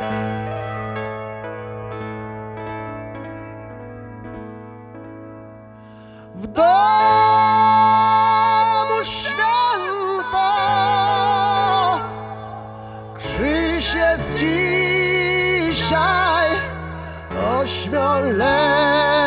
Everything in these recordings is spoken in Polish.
W domu święta krzyż jest dzisiaj ośmioletni.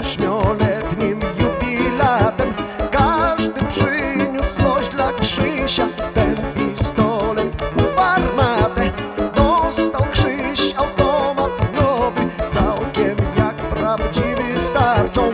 ośmioletnim jubilatem. Każdy przyniósł coś dla Krzysia. wystarczą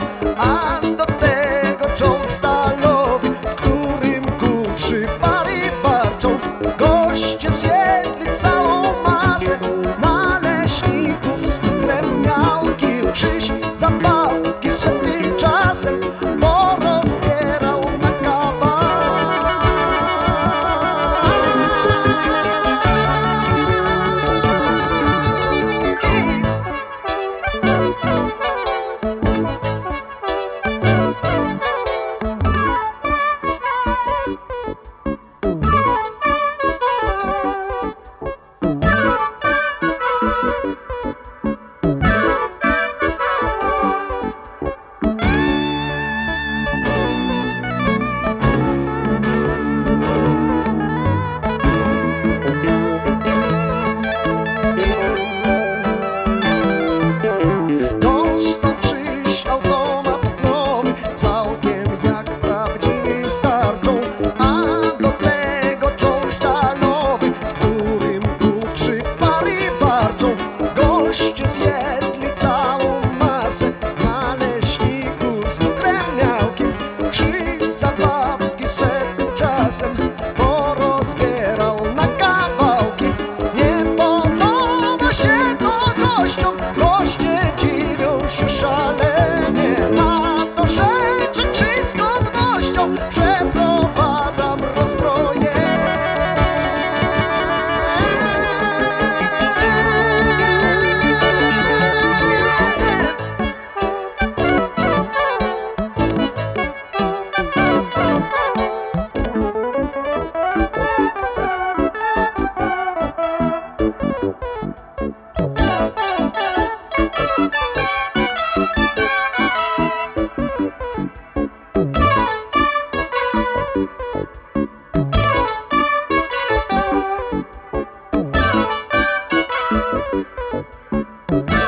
Bye.